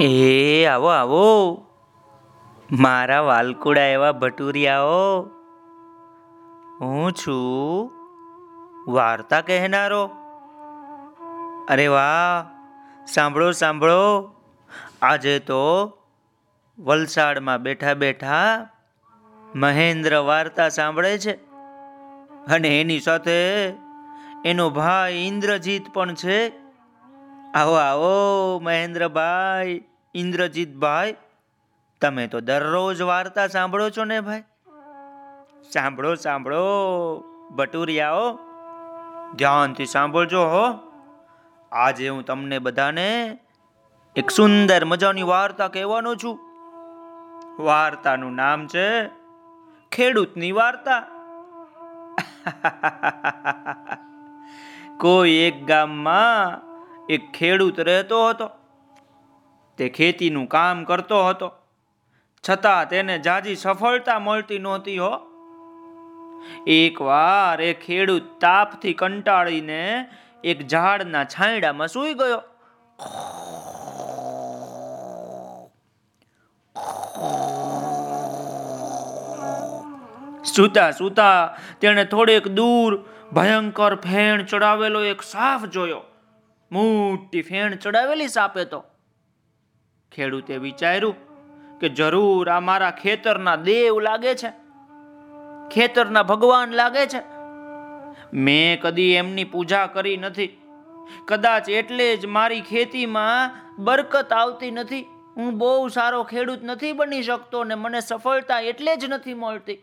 એ, આવો આવો. મારા વાલકુડા એવા ભટુરિયાઓ. હું છું વાર્તા કહેનારો. અરે વાહ, સાંભળો સાંભળો. આજે તો વલસાડમાં બેઠા બેઠા મહેન્દ્ર વાર્તા સાંભળે છે. અને એની સાથે એનો ભાઈ ઇન્દ્રજીત પણ છે. આવો આવો, મહેન્દ્રભાઈ, ઇન્દ્રજીતભાઈ. તમે તો દરરોજ વાર્તા સાંભળો છો ને ભાઈ? સાંભળો સાંભળો. ભટુરિયાઓ, ધ્યાનથી સાંભળજો હો. આજે હું તમને બધાને એક સુંદર મજાની વાર્તા કહેવાનો છું. વાર્તાનું નામ છે ખેડૂતની વાર્તા. કોઈ એક ગામમાં એક ખેડૂત રહેતો હતો. તે ખેતીનું કામ કરતો હતો. છતાં તેને જાજી સફળતા મળતી નહોતી હો. એકવાર એ ખેડૂત તાપથી કંટાળીને એક ઝાડના છાંયડામાં સૂઈ ગયો. સૂતા સૂતા તેણે થોડેક દૂર ભયંકર ફેણ ચડાવેલો એક સાફ જોયો. મોટી ફેણ ચડાવેલી સાપે તો. ખેડૂતે વિચાર્યું કે જરૂર આ મારા ખેતરના દેવ લાગે છે. ખેતરના ભગવાન લાગે છે. મેં કદી એમની પૂજા કરી નથી. કદાચ એટલે જ મારી ખેતીમાં બરકત આવતી નથી. હું બહુ સારો ખેડૂત નથી બની શકતો ને મને સફળતા એટલે જ નથી મળતી.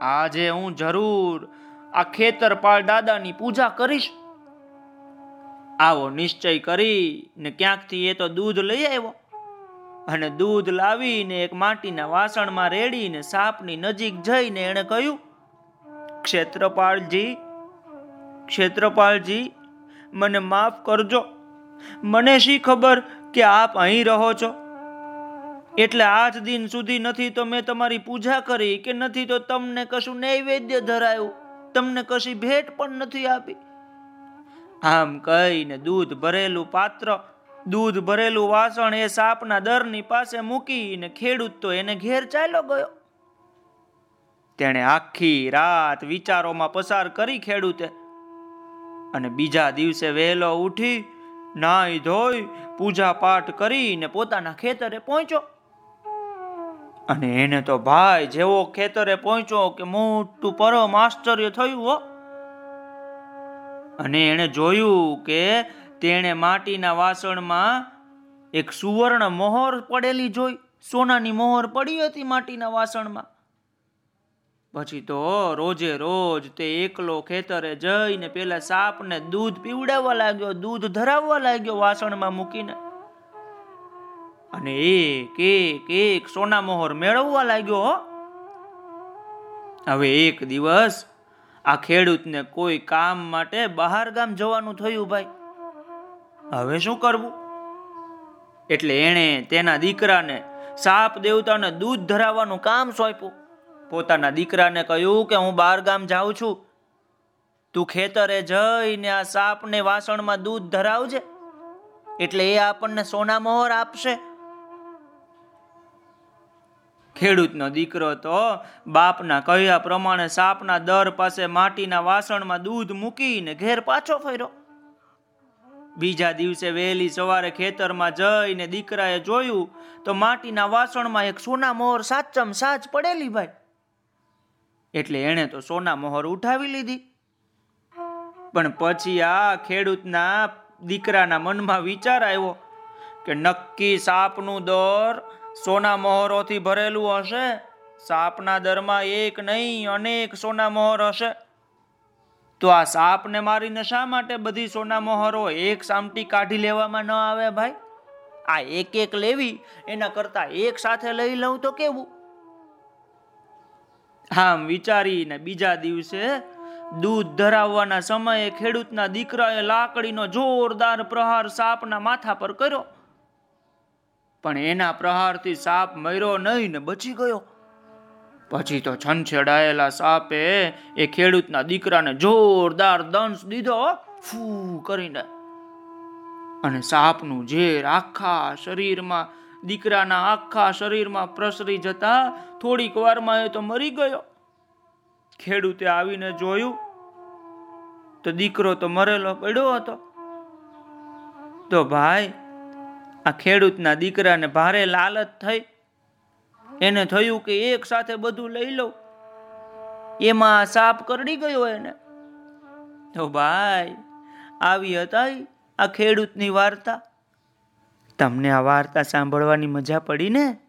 આજે હું જરૂર આ ખેતરપાળ દાદાની પૂજા કરીશ. આવો નિશ્ચય કરી ને ક્યાંકથી એ તો દૂધ લઈ આવ્યો. અને દૂધ લાવીને એક માટીના વાસણમાં રેડીને સાપની નજીક જઈને એણે કહ્યું ક્ષેત્રપાળજી ક્ષેત્રપાળજી મને માફ કરજો. મને શી ખબર કે આપ અહીં રહો છો? એટલે આજ દિન સુધી નથી તો મેં તમારી પૂજા કરી કે નથી તો તમને કશું નૈવેદ્ય ધરાયું? તમને કશી ભેટ પણ નથી આપી? આમ કહીને દૂધ ભરેલું પાત્ર, દૂધ ભરેલું વાસણ એ સાપના દરની પાસે મૂકીને ખેડૂત તો એને ઘેર ચાલ્યો ગયો. તેણે આખી રાત વિચારોમાં પસાર કરી ખેડૂતે અને બીજા દિવસે વહેલો ઉઠી નાઈ ધોઈ પૂજા પાઠ કરીને પોતાના ખેતરે પહોંચ્યો. અને એને તો ભાઈ જેવો ખેતરે પહોંચ્યો કે મોટું પરમ આશ્ચર્ય થયું હો. અને એણે જોયું કે તેણે માટીના વાસણમાં એક સુવર્ણ મોહર પડેલી જોઈ. સોનાની મોહર પડી હતી માટીના વાસણમાં. પછી તો રોજે રોજ તે એકલો ખેતરે જઈને પેલા સાપને દૂધ પીવડાવવા લાગ્યો, દૂધ ધરાવવા લાગ્યો વાસણમાં મૂકીને. અને એક એક એક સોના મોહર મેળવવા લાગ્યો હવે એક દિવસ આ ખેડૂતને કોઈ કામ માટે બહાર ગામ જવાનું થયું ભાઈ. હવે શું કરવું? એટલે એણે તેના દીકરાને સાપ દેવતાને દૂધ ધરાવવાનું કામ સોંપ્યું. પોતાના દીકરાને કહ્યું કે હું બહાર ગામ જાઉં છું. તું ખેતરે જઈને આ સાપને વાસણમાં દૂધ ધરાવજે. એટલે એ આપણને સોના મોહર આપશે. ખેડૂતનો દીકરો તો બાપના કહ્યા પ્રમાણે સાપના દર પાસે માટીના વાસણમાં દૂધ મૂકીને ઘેર પાછો ફર્યો. બીજા દિવસે વહેલી સવારે ખેતરમાં જઈને દીકરાએ જોયું તો માટીના વાસણમાં એક સોના મોહર સાચમ સાચ પડેલી ભાઈ. એટલે એણે તો સોના મોહર ઉઠાવી લીધી. પણ પછી આ ખેડૂતના દીકરાના મનમાં વિચાર આવ્યો કે નક્કી સાપનું દોર સોના મોહરોથી ભરેલું હશે. સાપના દરમાં એક નહીં, અનેક સોના મહોર હશે. તો આ સાપને મારીને શા માટે બધી સોના મોહરો એક સામટી કાઢી લેવામાં ન આવે ભાઈ? આ એક એક લેવી, એના કરતા એક સાથે લઈ લઉં તો કેવું? આમ વિચારીને બીજા દિવસે દૂધ ધરાવવાના સમયે ખેડૂતના દીકરાએ લાકડીનો જોરદાર પ્રહાર સાપના માથા પર કર્યો. પણ એના પ્રહારથી સાપ મર્યો નહીં ને બચી ગયો. પછી તો છનછેડાયેલા સાપે એ ખેડૂતના દીકરાને જોરદાર દંશ દીધો, ફૂ કરીને. અને સાપનું ઝેર આખા શરીરમાં, દીકરાના આખા શરીરમાં પ્રસરી જતા થોડીક વારમાં એ તો મરી ગયો. ખેડૂતે આવીને જોયું તો દીકરો તો મરેલો પડ્યો હતો. તો ભાઈ આ ખેડૂતના દીકરાને ભારે લાલચ થઈ. એને થયું કે એક સાથે બધું લઈ લઉં. એમાં સાપ કરડી ગયો એને. તો ભાઈ, આવી હતા આ ખેડૂતની વાર્તા. તમને આ વાર્તા સાંભળવાની મજા પડી ને?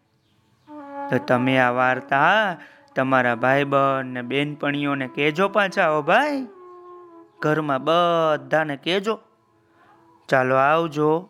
તો તમે આ વાર્તા તમારા ભાઈ બહેન ને બેનપણીઓને કહેજો પાછા, હો ભાઈ. ઘરમાં બધાને કહેજો. ચાલો આવજો.